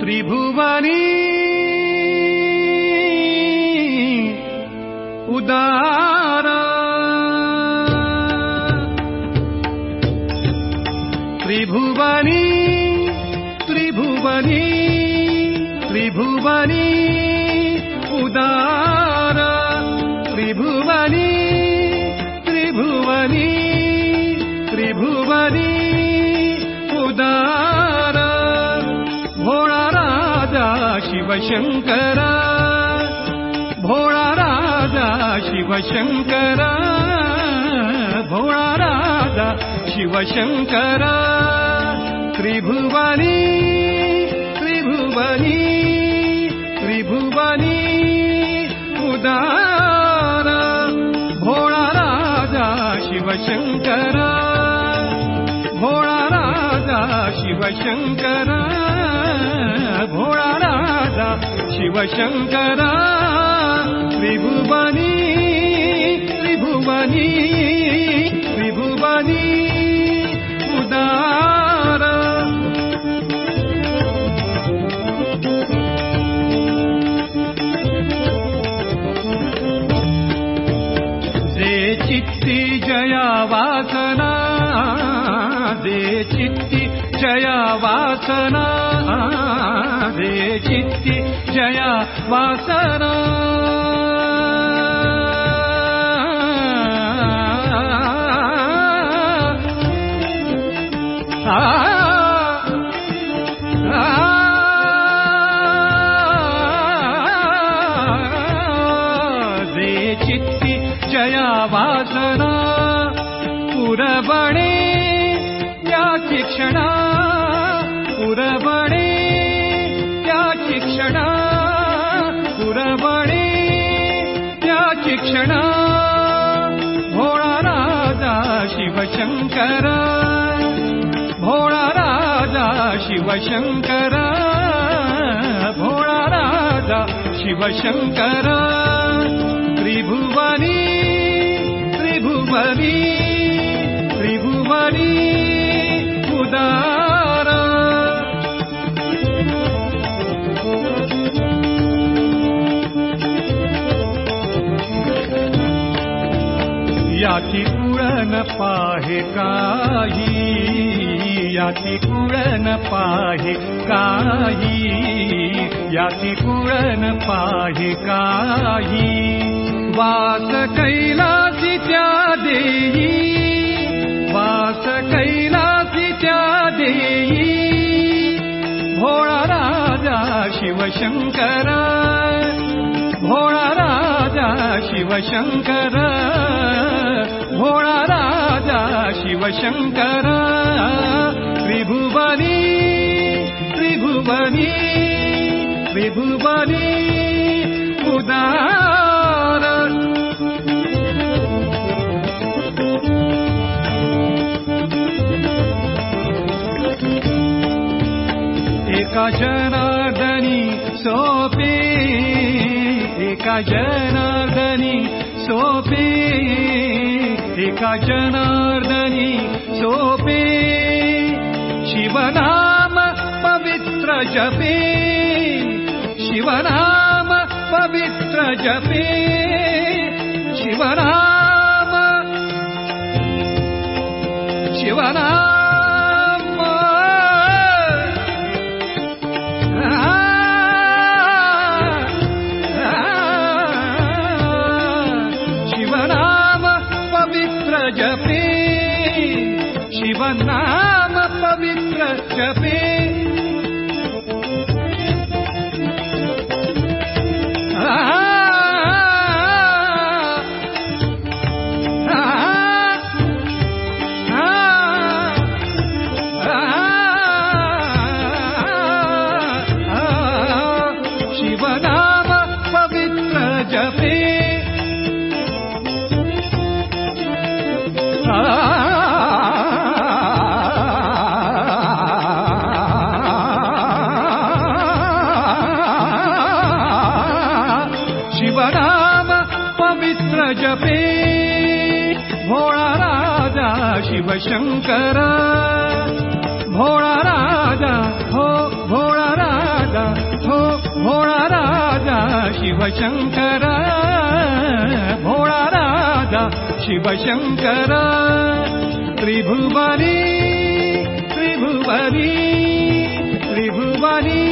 त्रिभुवनी। उदार। त्रिभुवनी त्रिभुवनी त्रिभुवनी उदार राजा शिवशङ्कर भोळा राजा शिवशङ्कर भोळा राजा शिवशङ्कर त्रिभुवनी त्रिभुवनी त्रिभुवनी उदार भोळा राजा शिवशङ्कर भोळा शिवशङ्कर भोळा राजा शिवशङ्कर त्रिभुवनी त्रिभुवनी त्रिभुवनी उदार जया वासना। दे चित्ति जया वासना शिवशङ्कर। भोळा राजा शिवशङ्कर। भोळा राजा शिवशङ्कर। त्रिभुवनी त्रिभुवनी त्रिभुवनी उदार। याची पाहे काही याची कुळन पाहे काही याची कुळन पाहे काही. वास कैलासी वास कैलासी भोळा राजा शिवशङ्कर भोळा राजा शिवशङ्कर भोळा राजा शिवशङ्कर त्रिभुवनी त्रिभुवनी त्रिभुवनी उदार। एका जनार्दनी सोपे एका जनार्दनी एका जनार्दनी सोपे। शिवनाम पवित्र जपे। शिवनाम पवित्र जपे। शिवनाम शिवनाम जपे शिवनाम पवित्र जपे जपे भोळा राजा शिवशङ्कर भोळा राजा हो भोळा राजा शिवशङ्कर भोळा राजा शिवशङ्कर त्रिभुवनी त्रिभुवनी त्रिभुवनी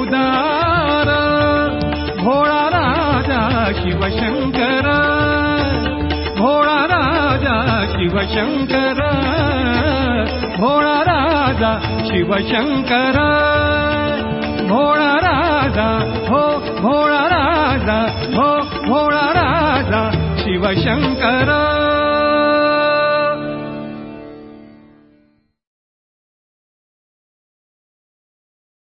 उदार। भोळा राजा शिवशङ्कर शिवशङ्कर भोळा राजा शिवशङ्कर भोळा राजा हो भोळा राजा हो भोळा राजा शिवशङ्कर